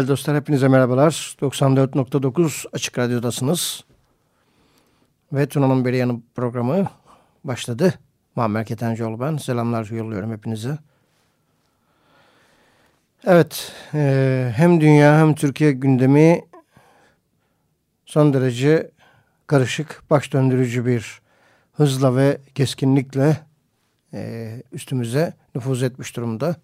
Değerli dostlar hepinize merhabalar. 94.9 Açık Radyo'dasınız. Ve Tuna'nın Beri Yanı programı başladı. Muammer Ketencoğlu ben. Selamlar yolluyorum hepinize. Evet, e, hem dünya hem Türkiye gündemi son derece karışık, baş döndürücü bir hızla ve keskinlikle e, üstümüze nüfuz etmiş durumda.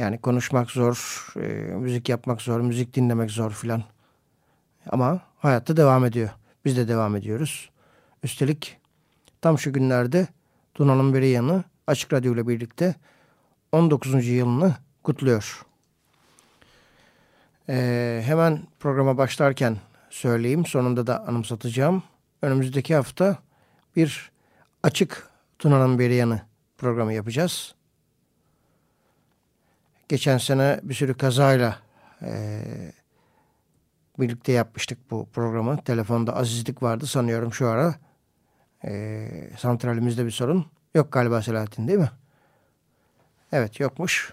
Yani konuşmak zor, e, müzik yapmak zor, müzik dinlemek zor filan. Ama hayatta devam ediyor. Biz de devam ediyoruz. Üstelik tam şu günlerde Tuna'nın biri yanı Açık Radyo ile birlikte 19. yılını kutluyor. Ee, hemen programa başlarken söyleyeyim. Sonunda da anımsatacağım. Önümüzdeki hafta bir açık Tuna'nın beri yanı programı yapacağız. Geçen sene bir sürü kazayla e, birlikte yapmıştık bu programı. Telefonda azizlik vardı sanıyorum şu ara. E, santralimizde bir sorun. Yok galiba Selahattin değil mi? Evet yokmuş.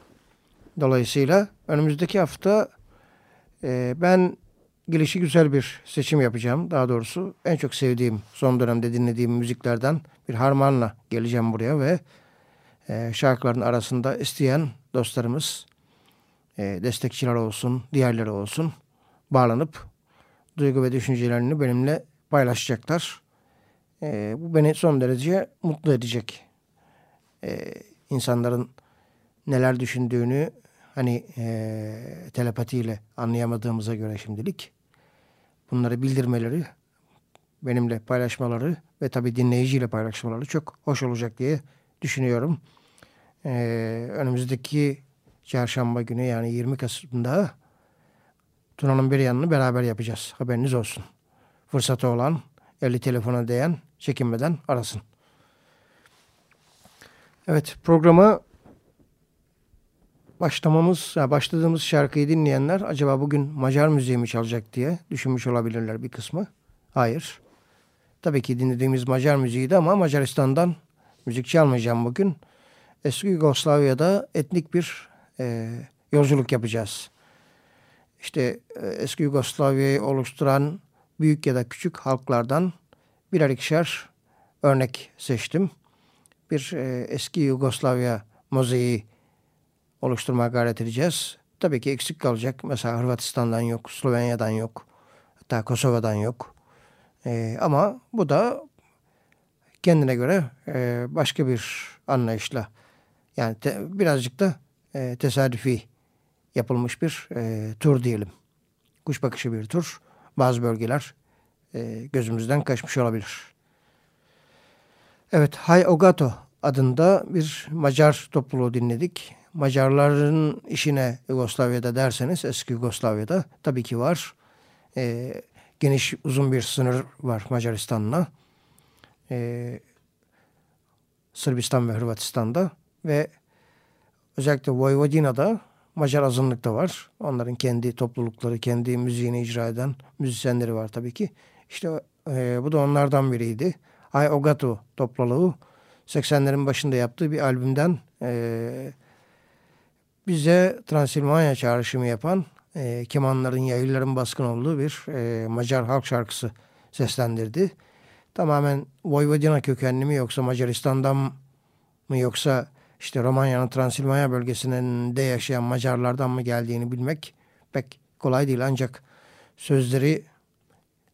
Dolayısıyla önümüzdeki hafta e, ben gelişi güzel bir seçim yapacağım. Daha doğrusu en çok sevdiğim son dönemde dinlediğim müziklerden bir harmanla geleceğim buraya ve e, şarkıların arasında isteyen dostlarımız e, destekçiler olsun, diğerleri olsun bağlanıp duygu ve düşüncelerini benimle paylaşacaklar. E, bu beni son derece mutlu edecek. E, insanların neler düşündüğünü hani e, telepatiyle anlayamadığımıza göre şimdilik bunları bildirmeleri, benimle paylaşmaları ve tabii dinleyiciyle paylaşmaları çok hoş olacak diye düşünüyorum. Ee, önümüzdeki çarşamba günü yani 20 Kasım'da Tuna'nın bir yanını beraber yapacağız. Haberiniz olsun. Fırsatı olan, eli telefona değen çekinmeden arasın. Evet programı başlamamız, başladığımız şarkıyı dinleyenler acaba bugün Macar müziği mi çalacak diye düşünmüş olabilirler bir kısmı. Hayır. Tabii ki dinlediğimiz Macar müziğiydi ama Macaristan'dan müzik çalmayacağım bugün. Eski Yugoslavya'da etnik bir e, yolculuk yapacağız. İşte e, eski Yugoslavya'yı oluşturan büyük ya da küçük halklardan birer ikişer örnek seçtim. Bir e, eski Yugoslavya mozaiği oluşturmaya gayret edeceğiz. Tabii ki eksik kalacak. Mesela Hırvatistan'dan yok, Slovenya'dan yok, hatta Kosova'dan yok. Ee, ama bu da kendine göre e, başka bir anlayışla yani te, birazcık da e, tesadüfi yapılmış bir e, tur diyelim. Kuş bakışı bir tur. Bazı bölgeler e, gözümüzden kaçmış olabilir. Evet, Hay Ogato adında bir Macar topluluğu dinledik. Macarların işine Yugoslavya'da derseniz eski Yugoslavya'da tabii ki var. E, geniş uzun bir sınır var Macaristan'la. E, Sırbistan ve Hırvatistan'da ve özellikle Vojvodina'da Macar azınlıkta var. Onların kendi toplulukları, kendi müziğini icra eden müzisyenleri var tabii ki. İşte e, bu da onlardan biriydi. Ay Ogato topluluğu 80'lerin başında yaptığı bir albümden e, bize Transilvanya çağrışımı yapan e, kemanların, yaylıların baskın olduğu bir e, Macar halk şarkısı seslendirdi. Tamamen Vojvodina kökenli mi yoksa Macaristan'dan mı yoksa işte Romanya'nın Transilvanya bölgesinde yaşayan Macarlardan mı geldiğini bilmek pek kolay değil. Ancak sözleri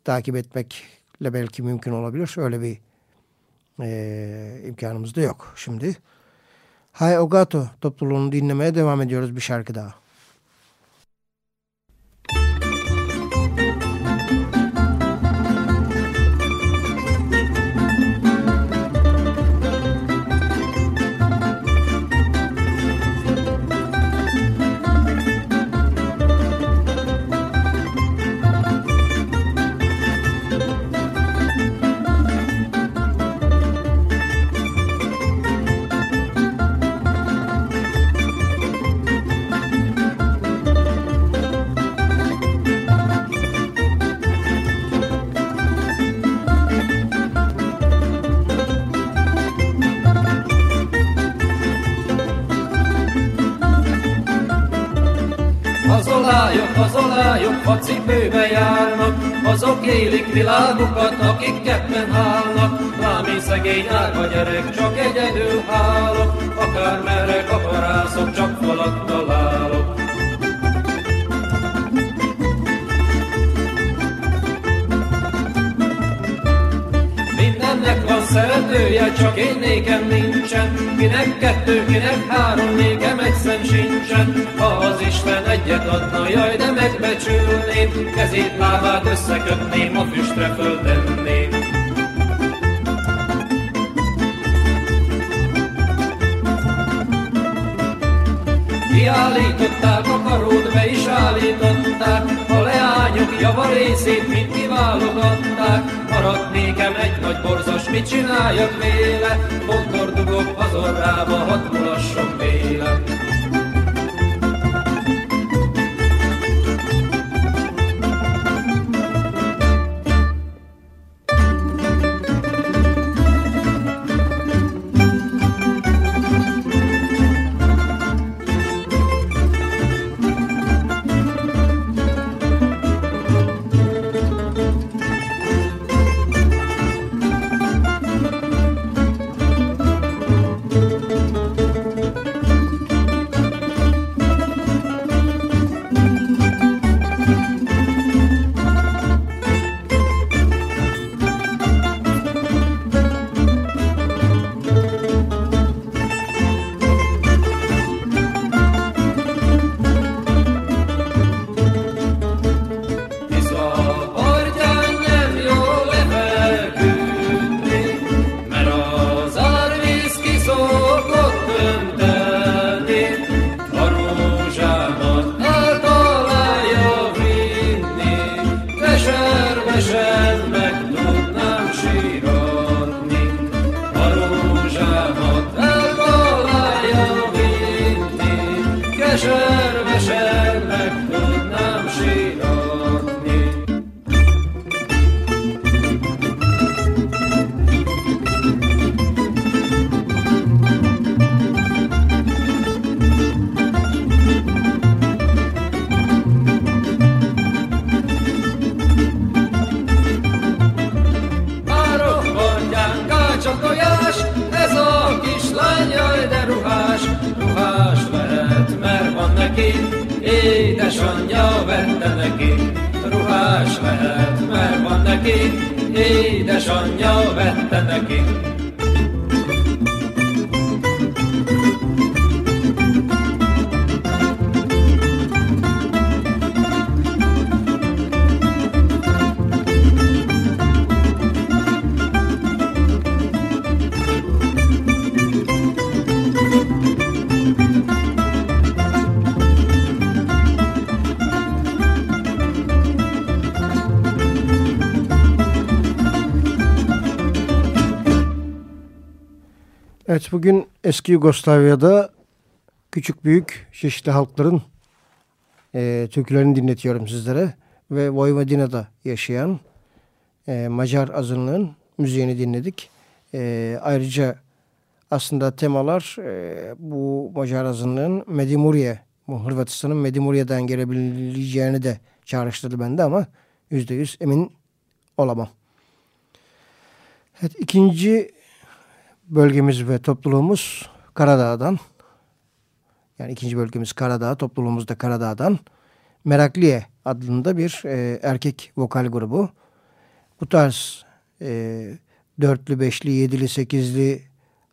takip etmekle belki mümkün olabilir. Öyle bir e, imkanımız da yok şimdi. Hay Ogato topluluğunu dinlemeye devam ediyoruz bir şarkı daha. A cipőbe járnak, azok élik világukat, akik ketten hálnak. Lámi szegény árva gyerek, csak egyedül hálok, akár merre kaparászok, csak falat találok. Szeretője, csak én nékem nincsen. Kinek kettő, kinek három, nékem egy szem sincsen. Ha az Isten egyet adna, jaj, de megbecsülném, kezét, lábát összekötném, a füstre föltenném. Kiállították a karót, be is állították, a leányok javarészét mind mit csináljak véle, dugok az orrába, hat Evet bugün eski Yugoslavya'da küçük büyük çeşitli halkların e, türkülerini dinletiyorum sizlere. Ve Vojvodina'da yaşayan e, Macar azınlığın müziğini dinledik. E, ayrıca aslında temalar e, bu Macar azınlığın Medimurye, bu Hırvatistan'ın Medimurye'den gelebileceğini de çağrıştırdı bende ama yüzde yüz emin olamam. Evet, ikinci bölgemiz ve topluluğumuz Karadağ'dan. Yani ikinci bölgemiz Karadağ, topluluğumuz da Karadağ'dan. Merakliye adında bir e, erkek vokal grubu. Bu tarz e, dörtlü, beşli, yedili, sekizli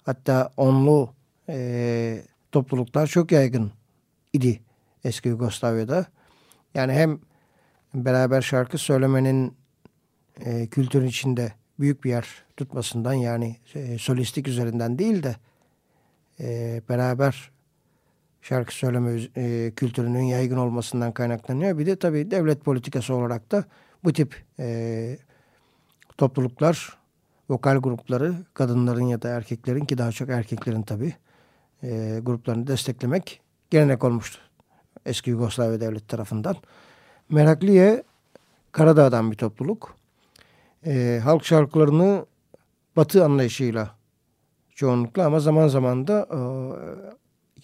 hatta onlu e, topluluklar çok yaygın idi eski Yugoslavya'da. Yani hem beraber şarkı söylemenin e, kültürün içinde büyük bir yer tutmasından yani e, solistik üzerinden değil de e, beraber şarkı söyleme e, kültürünün yaygın olmasından kaynaklanıyor. Bir de tabii devlet politikası olarak da bu tip e, topluluklar, vokal grupları kadınların ya da erkeklerin ki daha çok erkeklerin tabii e, gruplarını desteklemek gelenek olmuştu. Eski Yugoslavya Devleti tarafından. Merakliye Karadağ'dan bir topluluk e, halk şarkılarını batı anlayışıyla çoğunlukla ama zaman zaman da e,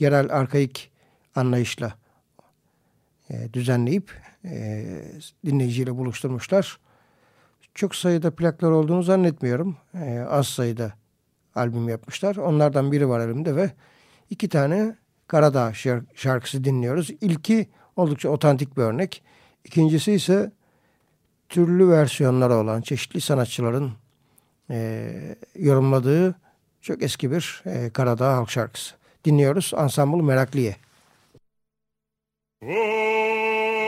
yerel arkaik anlayışla e, düzenleyip e, dinleyiciyle buluşturmuşlar. Çok sayıda plaklar olduğunu zannetmiyorum. E, az sayıda albüm yapmışlar. Onlardan biri var elimde ve iki tane Karadağ şarkısı dinliyoruz. İlki oldukça otantik bir örnek. İkincisi ise türlü versiyonları olan çeşitli sanatçıların e, yorumladığı çok eski bir e, Karadağ halk şarkısı. Dinliyoruz Ensemble Merakliye. Oh!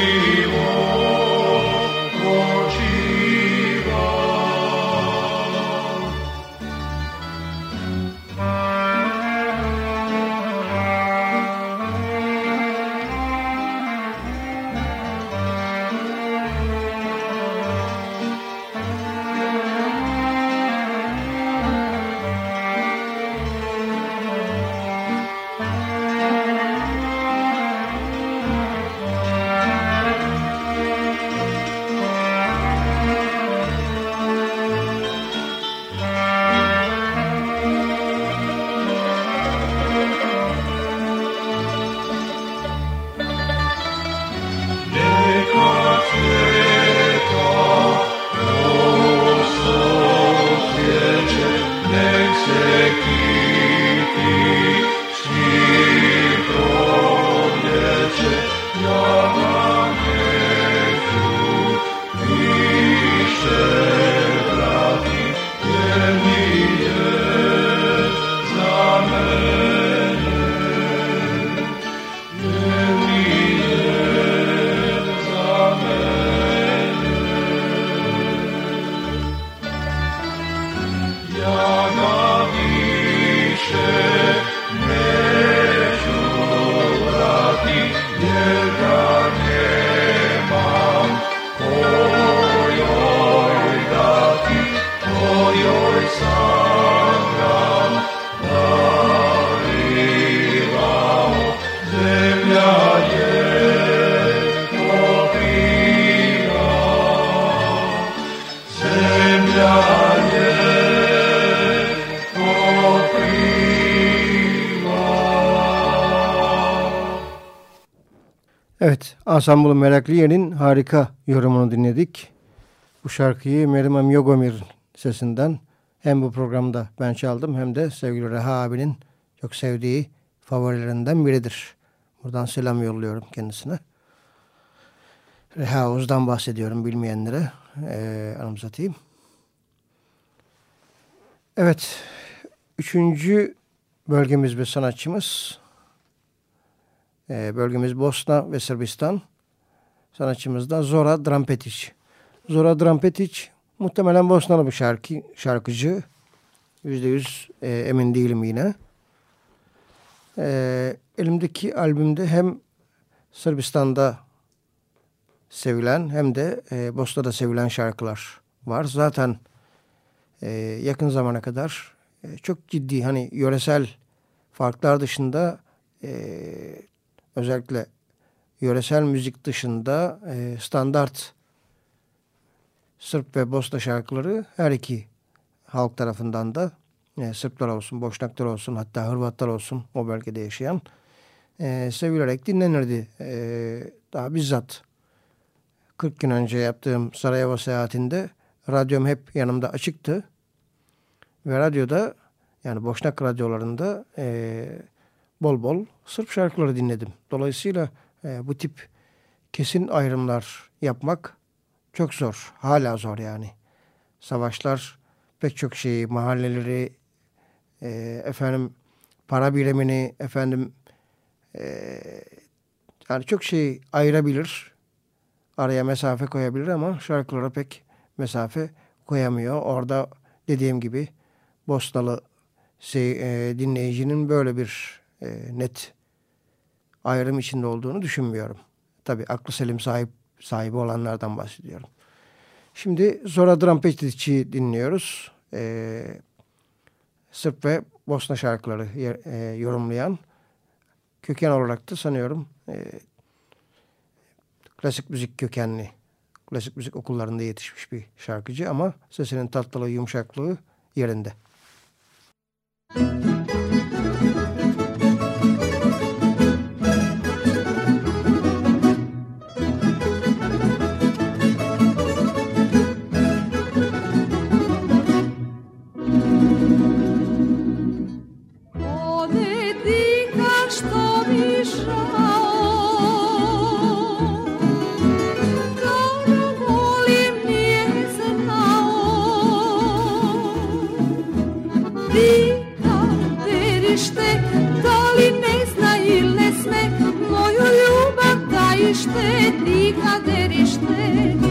be Evet, Ansambul Merakliye'nin harika yorumunu dinledik. Bu şarkıyı Merimem Yogomir sesinden hem bu programda ben çaldım hem de sevgili Reha abinin çok sevdiği favorilerinden biridir. Buradan selam yolluyorum kendisine. Reha Oğuz'dan bahsediyorum bilmeyenlere ee, anımsatayım. Evet, üçüncü bölgemiz ve sanatçımız ee, bölgemiz Bosna ve Sırbistan. Sanatçımız da Zora Drampetić. Zora Drampetić muhtemelen Bosnalı bir şarkı, şarkıcı. Yüzde yüz e, emin değilim yine. E, elimdeki albümde hem Sırbistan'da sevilen hem de e, Bosna'da sevilen şarkılar var. Zaten e, yakın zamana kadar e, çok ciddi hani yöresel farklar dışında e, özellikle yöresel müzik dışında e, standart Sırp ve Bosna şarkıları her iki halk tarafından da e, Sırplar olsun, Boşnaklar olsun hatta Hırvatlar olsun o bölgede yaşayan e, sevilerek dinlenirdi. E, daha bizzat 40 gün önce yaptığım Sarajevo seyahatinde radyom hep yanımda açıktı. Ve radyoda yani Boşnak radyolarında e, bol bol Sırp şarkıları dinledim. Dolayısıyla e, bu tip kesin ayrımlar yapmak çok zor. Hala zor yani. Savaşlar pek çok şeyi, mahalleleri, e, efendim para birimini, efendim e, yani çok şey ayırabilir. Araya mesafe koyabilir ama şarkılara pek mesafe koyamıyor. Orada dediğim gibi Bosnalı şey, e, dinleyicinin böyle bir e, net ayrım içinde olduğunu düşünmüyorum. Tabi aklı selim sahip sahibi olanlardan bahsediyorum. Şimdi Zora Drampetić'i dinliyoruz. E, Sırp ve Bosna şarkıları e, yorumlayan köken olarak da sanıyorum e, klasik müzik kökenli klasik müzik okullarında yetişmiş bir şarkıcı ama sesinin tatlılığı, yumuşaklığı yerinde. Müzik κατεριστε, τι κατεριστε,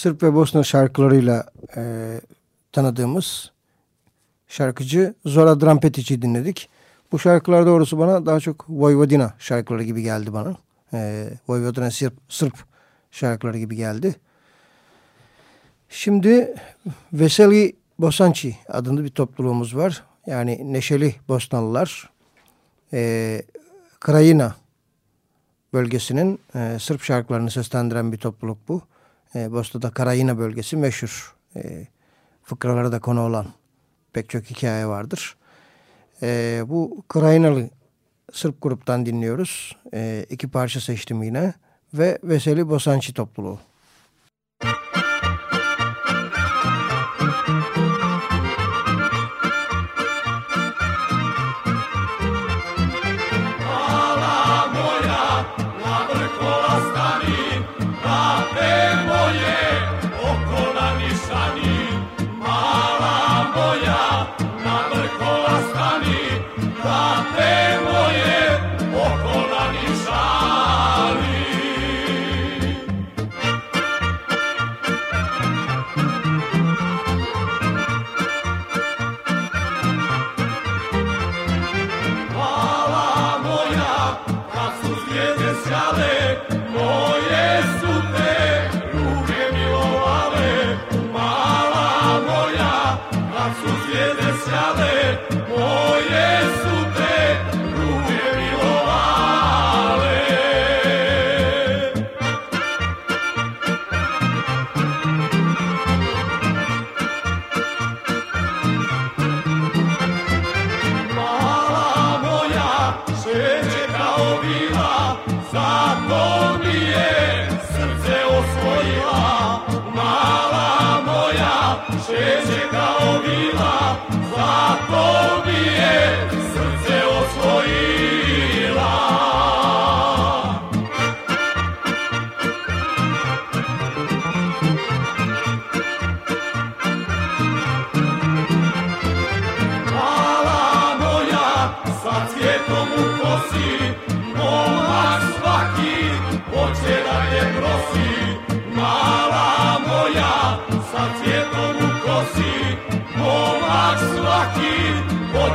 Sırp ve Bosna şarkılarıyla e, tanıdığımız şarkıcı Zora Drampetic'i dinledik. Bu şarkılar doğrusu bana daha çok Vojvodina şarkıları gibi geldi bana. E, Vojvodina Sırp, Sırp şarkıları gibi geldi. Şimdi Veseli Bosanci adında bir topluluğumuz var. Yani Neşeli Bosnalılar. E, Krajina bölgesinin e, Sırp şarkılarını seslendiren bir topluluk bu. E, Bosna'da Karayina bölgesi meşhur. E, fıkralara da konu olan pek çok hikaye vardır. E, bu Krayinalı Sırp gruptan dinliyoruz. E, iki parça seçtim yine. Ve Veseli Bosançi topluluğu.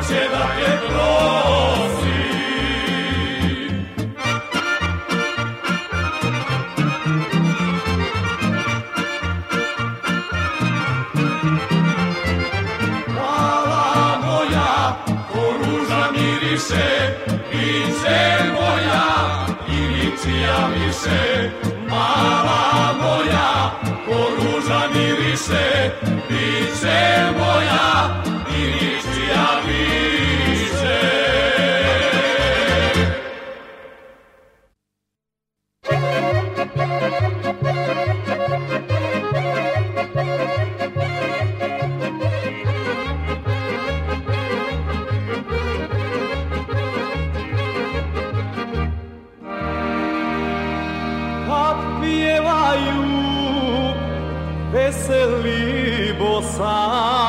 hoće da te prosi. Glava moja, ko ruža miriše, lice moja, i licija miše, mala moja, ko ruža miriše, lice moja, i licija veseli bosan.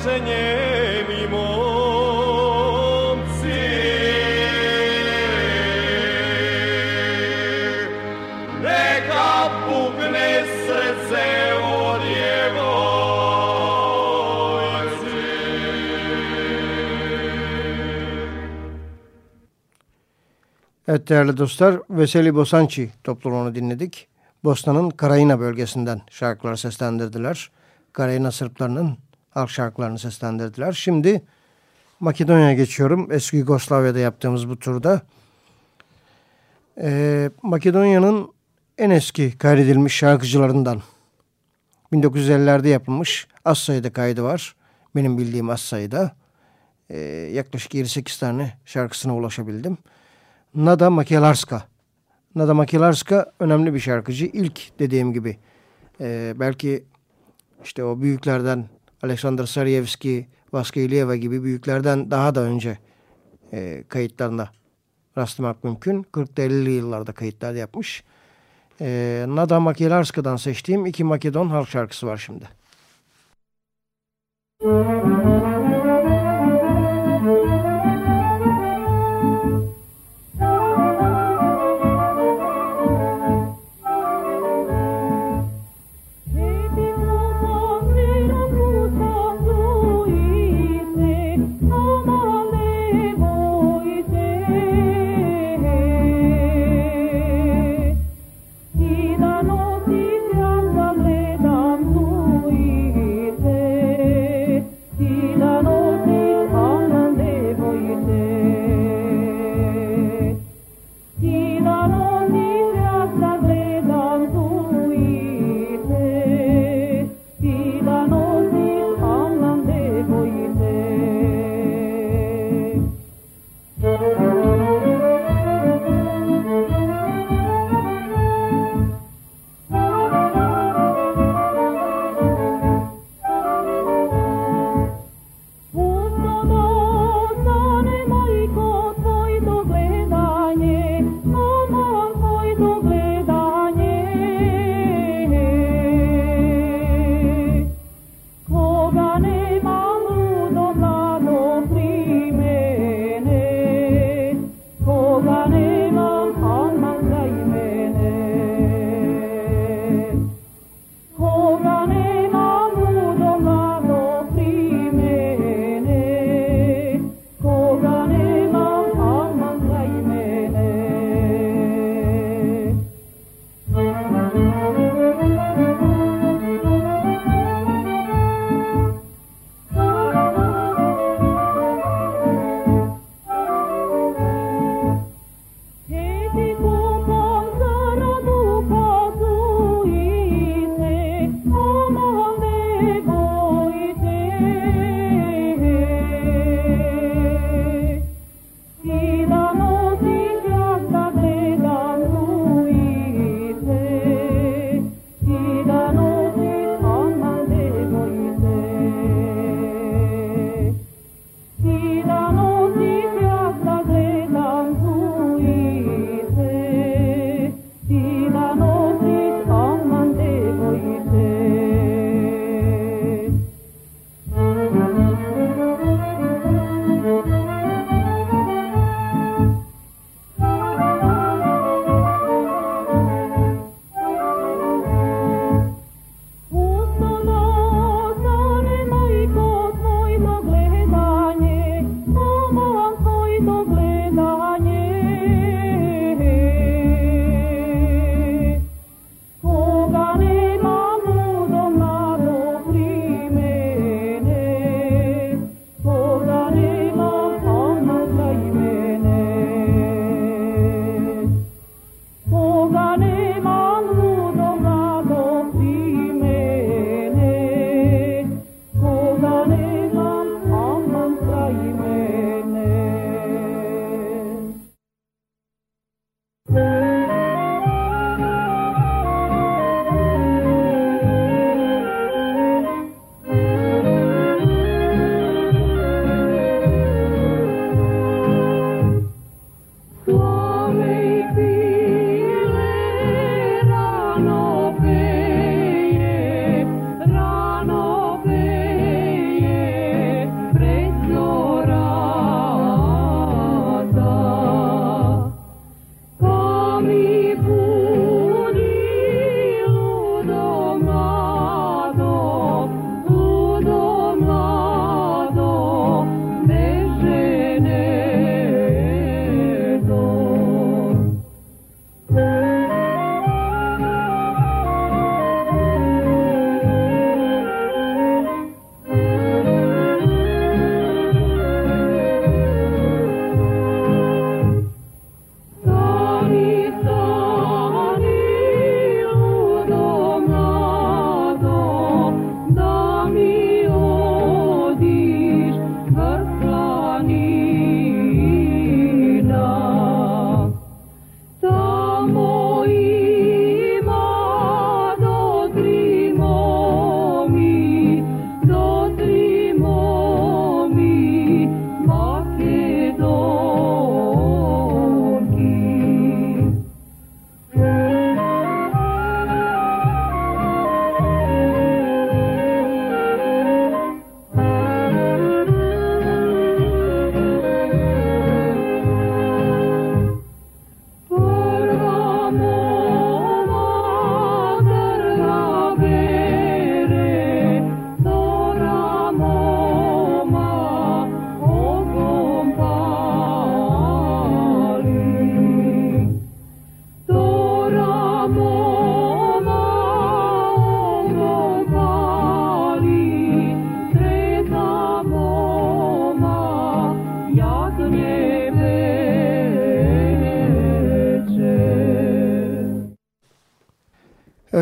O djevojci Evet değerli dostlar Veseli Bosanci topluluğunu dinledik. Bosna'nın Karayina bölgesinden şarkılar seslendirdiler. Karayina Sırplarının halk şarkılarını seslendirdiler. Şimdi Makedonya'ya geçiyorum. Eski Yugoslavya'da yaptığımız bu turda. Ee, Makedonya'nın en eski kaydedilmiş şarkıcılarından. 1950'lerde yapılmış az sayıda kaydı var. Benim bildiğim az sayıda. Ee, yaklaşık 28 tane şarkısına ulaşabildim. Nada Makelarska. Nada Makelarska önemli bir şarkıcı. İlk dediğim gibi e, belki işte o büyüklerden Alexander Sarıevski, Vaska İlyeva gibi büyüklerden daha da önce e, kayıtlarına rastlamak mümkün. 40'lı 50'li yıllarda kayıtlar yapmış. E, Nada Makelarska'dan seçtiğim iki Makedon halk şarkısı var şimdi. Ti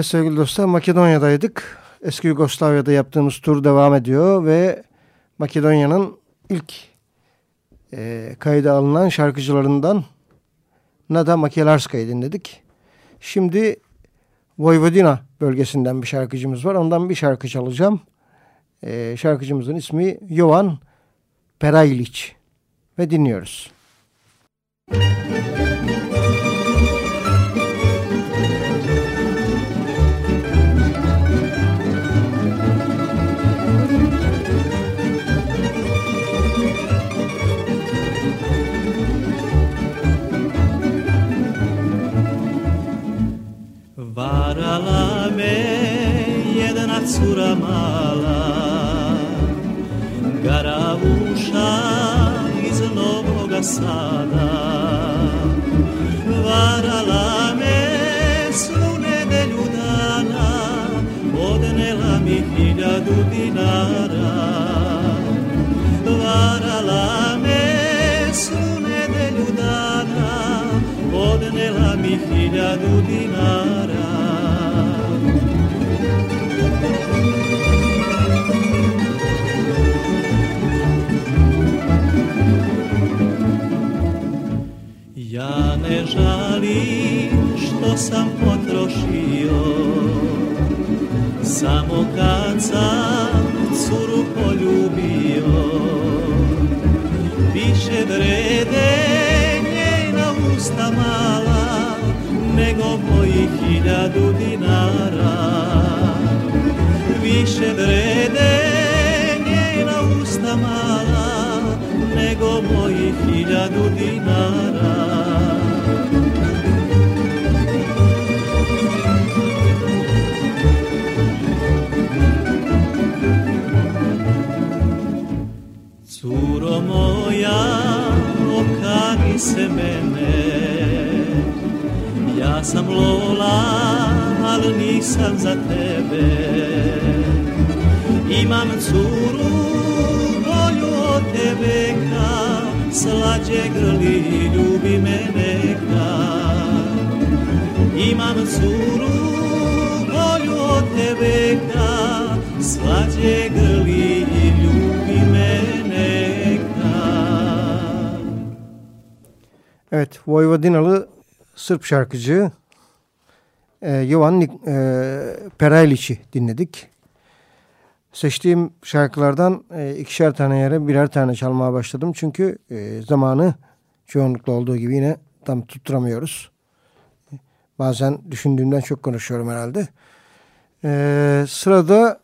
sevgili dostlar Makedonya'daydık. Eski Yugoslavya'da yaptığımız tur devam ediyor ve Makedonya'nın ilk e, kayda alınan şarkıcılarından Nada Makelarska'yı dinledik. Şimdi Vojvodina bölgesinden bir şarkıcımız var. Ondan bir şarkı çalacağım. E, şarkıcımızın ismi Jovan Peraylic ve dinliyoruz. Müzik Suramala. Garabucha iznobogasada Varalame slune de ljudana Odnela mi hiljadu dinara. Varalame slune de ljudana Odnela mi hiljadu dinara. Ja ne žalim što sam potrošio Samo kad sam curu poljubio. Više vrede njena usta mala Nego mojih hiljadu dinara Nego mojih hiljadu dinara. Se mene. Ja sam Lola, ali nisam za tebe. Imam curu od tebe ka Slađe grli, ljubi me neka Imam curu bolju od tebe ka Slađe grli, ljubi me Evet, Vojvodinalı Sırp şarkıcı e, Jovan e, Perayliç'i dinledik. Seçtiğim şarkılardan e, ikişer tane yere birer tane çalmaya başladım. Çünkü e, zamanı çoğunlukla olduğu gibi yine tam tutturamıyoruz. Bazen düşündüğümden çok konuşuyorum herhalde. E, sırada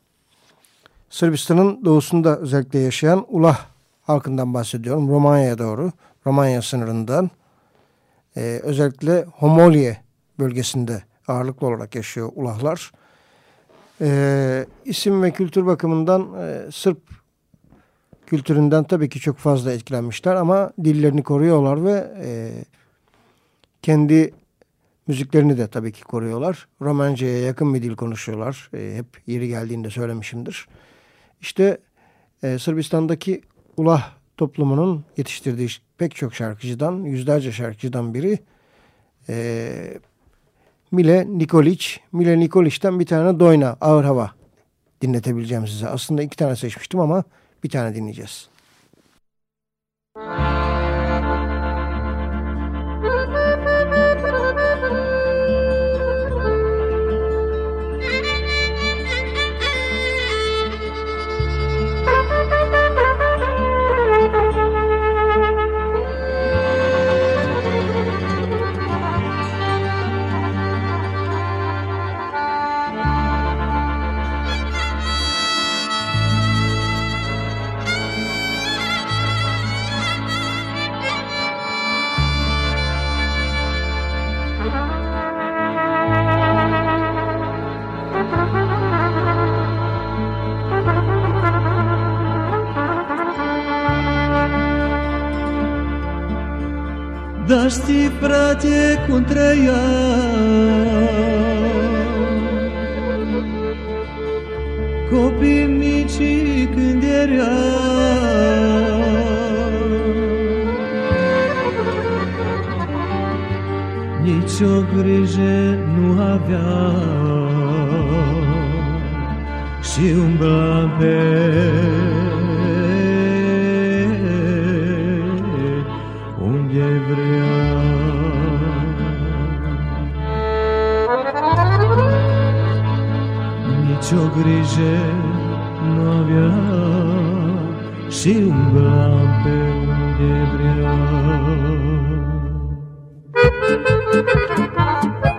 Sırbistan'ın doğusunda özellikle yaşayan Ulah halkından bahsediyorum. Romanya'ya doğru, Romanya sınırından e, özellikle Homolye bölgesinde ağırlıklı olarak yaşıyor ulahlar. E, isim ve kültür bakımından e, Sırp kültüründen tabii ki çok fazla etkilenmişler ama dillerini koruyorlar ve e, kendi müziklerini de tabii ki koruyorlar. Romanca'ya yakın bir dil konuşuyorlar. E, hep yeri geldiğinde söylemişimdir. İşte e, Sırbistan'daki ulah toplumunun yetiştirdiği pek çok şarkıcıdan, yüzlerce şarkıcıdan biri e, Mile Nikolic. Mile Nikolic'ten bir tane Doyna Ağır Hava dinletebileceğim size. Aslında iki tane seçmiştim ama bir tane dinleyeceğiz. Dar știi, frate, cum trăiam Copii mici când Nici o grijă nu aveam Și umblam pe nicio grijă nu avea și umbla pe unde vrea. Thank you.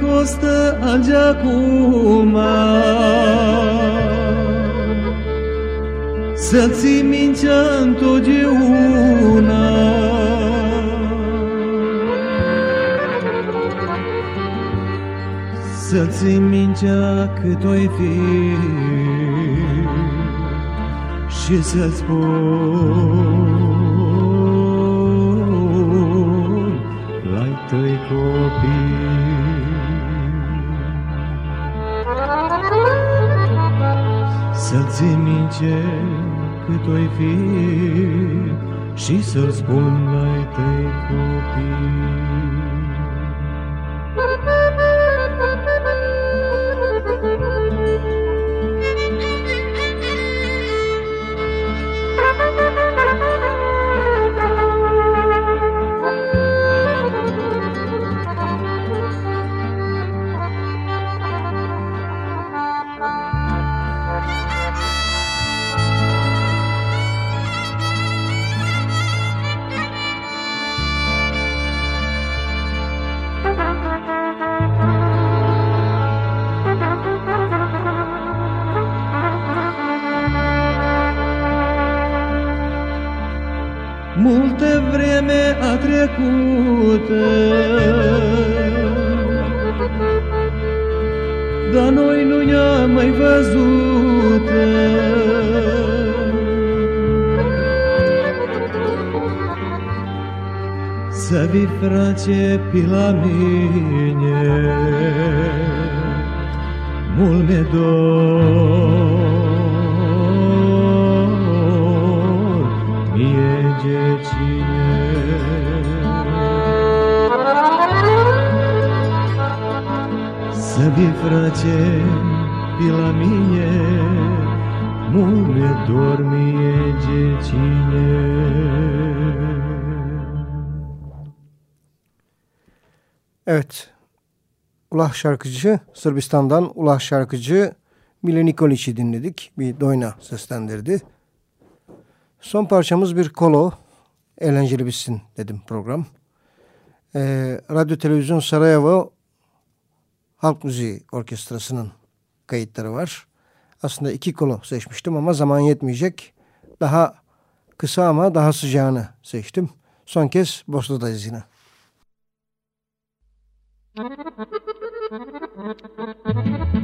Costă alge acum Să ții mintea întotdeauna. Să ții mintea cât oi fi Și să-ți spun Să ții minte cât oi fi Și să-l spun la tăi copii vreme a trecut Dar noi nu ne-am mai văzut. Să vii, frate, pe la mine. Mult mi-e dor Să frate, pe la mine Mult mi-e dor mie Evet. Ulah şarkıcı Sırbistan'dan Ulah şarkıcı Mile Nikoliç'i dinledik. Bir doyna seslendirdi. Son parçamız bir kolo. Eğlenceli bitsin dedim program. Ee, Radyo Televizyon Sarajevo Halk Müziği Orkestrası'nın kayıtları var. Aslında iki konu seçmiştim ama zaman yetmeyecek. Daha kısa ama daha sıcağını seçtim. Son kez Bosna'dayız yine. Thank you.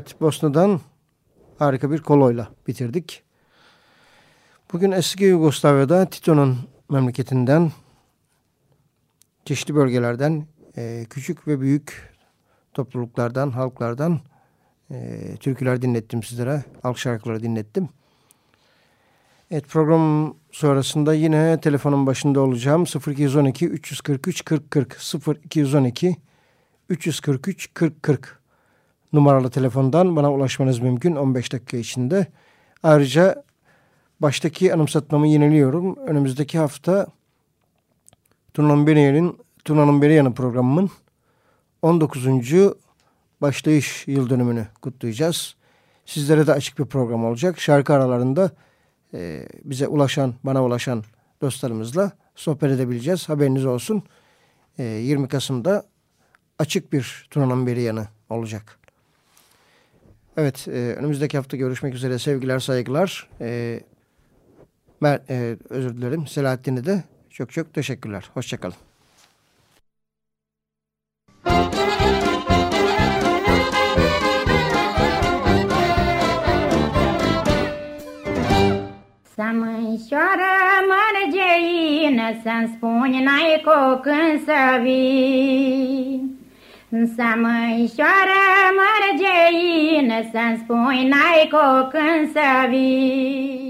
Evet Bosna'dan harika bir koloyla bitirdik. Bugün eski Yugoslavya'da Tito'nun memleketinden çeşitli bölgelerden e, küçük ve büyük topluluklardan, halklardan e, türküler dinlettim sizlere. Halk şarkıları dinlettim. Evet program sonrasında yine telefonun başında olacağım. 0212 343 40 40 0212 343 40 40 numaralı telefondan bana ulaşmanız mümkün 15 dakika içinde. Ayrıca baştaki anımsatmamı yeniliyorum. Önümüzdeki hafta Tuna'nın Beriya'nın Tuna'nın Beriya'nın programımın 19. başlayış yıl dönümünü kutlayacağız. Sizlere de açık bir program olacak. Şarkı aralarında e, bize ulaşan, bana ulaşan dostlarımızla sohbet edebileceğiz. Haberiniz olsun. E, 20 Kasım'da açık bir Tuna'nın Beriya'nı olacak. Evet, e, önümüzdeki hafta görüşmek üzere. Sevgiler, saygılar. E, ben, e, özür dilerim. Selahattin'e de çok çok teşekkürler. Hoşçakalın. Mânșoară mărgeină, Să-mi spuni n-ai cu când să vii. Să mânșoară mărgeină, Să-mi spuni n-ai cu când să vii.